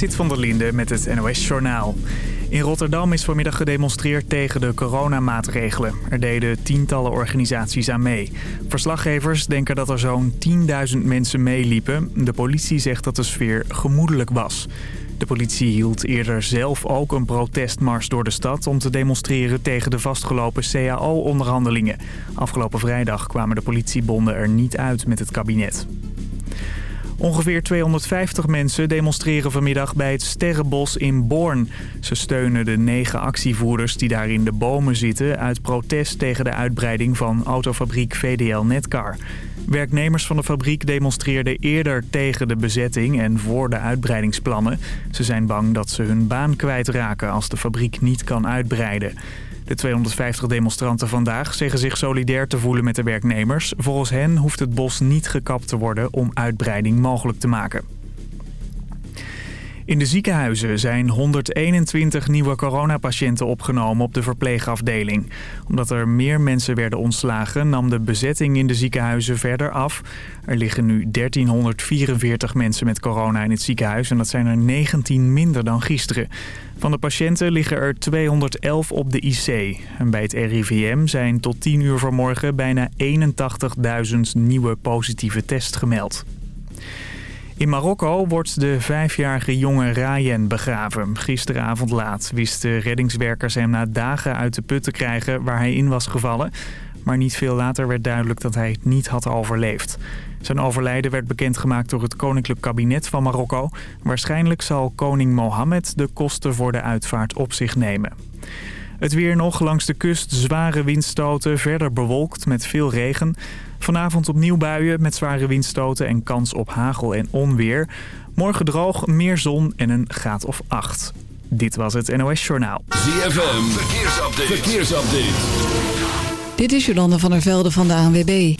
Sit van der Linde met het NOS-journaal. In Rotterdam is vanmiddag gedemonstreerd tegen de coronamaatregelen. Er deden tientallen organisaties aan mee. Verslaggevers denken dat er zo'n 10.000 mensen meeliepen. De politie zegt dat de sfeer gemoedelijk was. De politie hield eerder zelf ook een protestmars door de stad... om te demonstreren tegen de vastgelopen CAO-onderhandelingen. Afgelopen vrijdag kwamen de politiebonden er niet uit met het kabinet. Ongeveer 250 mensen demonstreren vanmiddag bij het Sterrenbos in Born. Ze steunen de negen actievoerders die daar in de bomen zitten... uit protest tegen de uitbreiding van autofabriek VDL Netcar. Werknemers van de fabriek demonstreerden eerder tegen de bezetting en voor de uitbreidingsplannen. Ze zijn bang dat ze hun baan kwijtraken als de fabriek niet kan uitbreiden. De 250 demonstranten vandaag zeggen zich solidair te voelen met de werknemers. Volgens hen hoeft het bos niet gekapt te worden om uitbreiding mogelijk te maken. In de ziekenhuizen zijn 121 nieuwe coronapatiënten opgenomen op de verpleegafdeling. Omdat er meer mensen werden ontslagen nam de bezetting in de ziekenhuizen verder af. Er liggen nu 1344 mensen met corona in het ziekenhuis en dat zijn er 19 minder dan gisteren. Van de patiënten liggen er 211 op de IC. En bij het RIVM zijn tot 10 uur vanmorgen bijna 81.000 nieuwe positieve tests gemeld. In Marokko wordt de vijfjarige jongen Rayen begraven. Gisteravond laat wisten reddingswerkers hem na dagen uit de put te krijgen waar hij in was gevallen. Maar niet veel later werd duidelijk dat hij het niet had overleefd. Zijn overlijden werd bekendgemaakt door het koninklijk kabinet van Marokko. Waarschijnlijk zal koning Mohammed de kosten voor de uitvaart op zich nemen. Het weer nog langs de kust zware windstoten, verder bewolkt met veel regen. Vanavond opnieuw buien met zware windstoten en kans op hagel en onweer. Morgen droog, meer zon en een graad of 8. Dit was het NOS Journaal. ZFM, verkeersupdate. verkeersupdate. Dit is Jolanda van der Velde van de ANWB.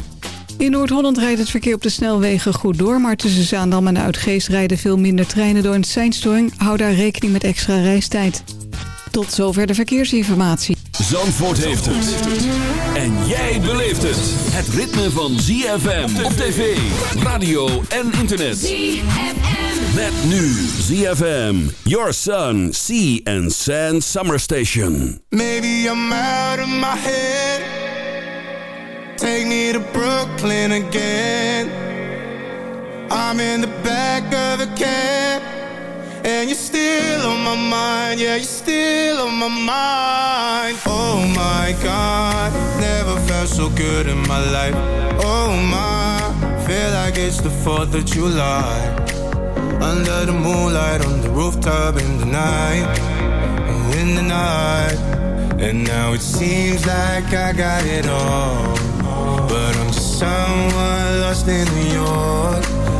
In Noord-Holland rijdt het verkeer op de snelwegen goed door... maar tussen Zaandam en Uitgeest rijden veel minder treinen door een seinstoring. Hou daar rekening met extra reistijd. Tot zover de verkeersinformatie. Zandvoort heeft het. En jij beleeft het. Het ritme van ZFM op tv, radio en internet. ZFM. Met nu ZFM. Your Sun, Sea and Sand Summer Station. Maybe I'm out of my head. Take me to Brooklyn again. I'm in the back of a cab. And you're still on my mind, yeah, you're still on my mind. Oh my God, never felt so good in my life. Oh my, feel like it's the 4th of July. Under the moonlight, on the rooftop in the night. Oh, In the night. And now it seems like I got it all. But I'm just someone lost in New York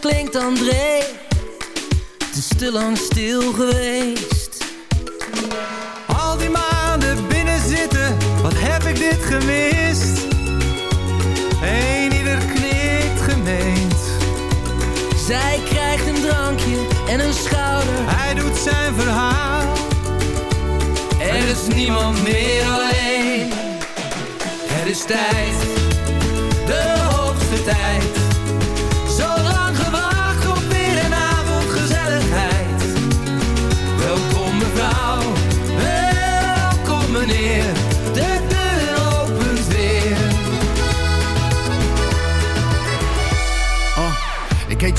klinkt André. Het is te lang stil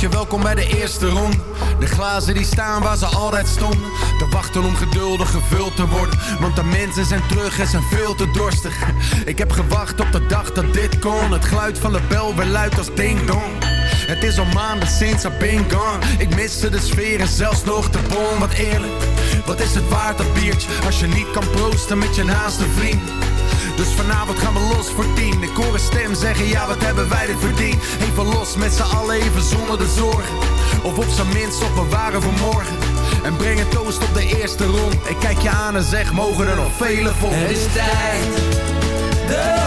welkom bij de eerste ronde. De glazen die staan waar ze altijd stonden. Te wachten om geduldig gevuld te worden. Want de mensen zijn terug en zijn veel te dorstig. Ik heb gewacht op de dag dat dit kon. Het geluid van de bel weer luidt als ding dong. Het is al maanden sinds I've been gone. Ik miste de sfeer en zelfs nog de bon. Wat eerlijk, wat is het waard dat biertje? Als je niet kan proosten met je naaste vriend. Dus vanavond gaan we los voor tien. Ik hoor een stem zeggen, ja wat hebben wij dit verdiend. Even los met z'n allen, even zonder de zorgen. Of op zijn minst opbewaren voor morgen. En breng een toast op de eerste rond. Ik kijk je aan en zeg, mogen er nog vele volgen. Het is tijd, de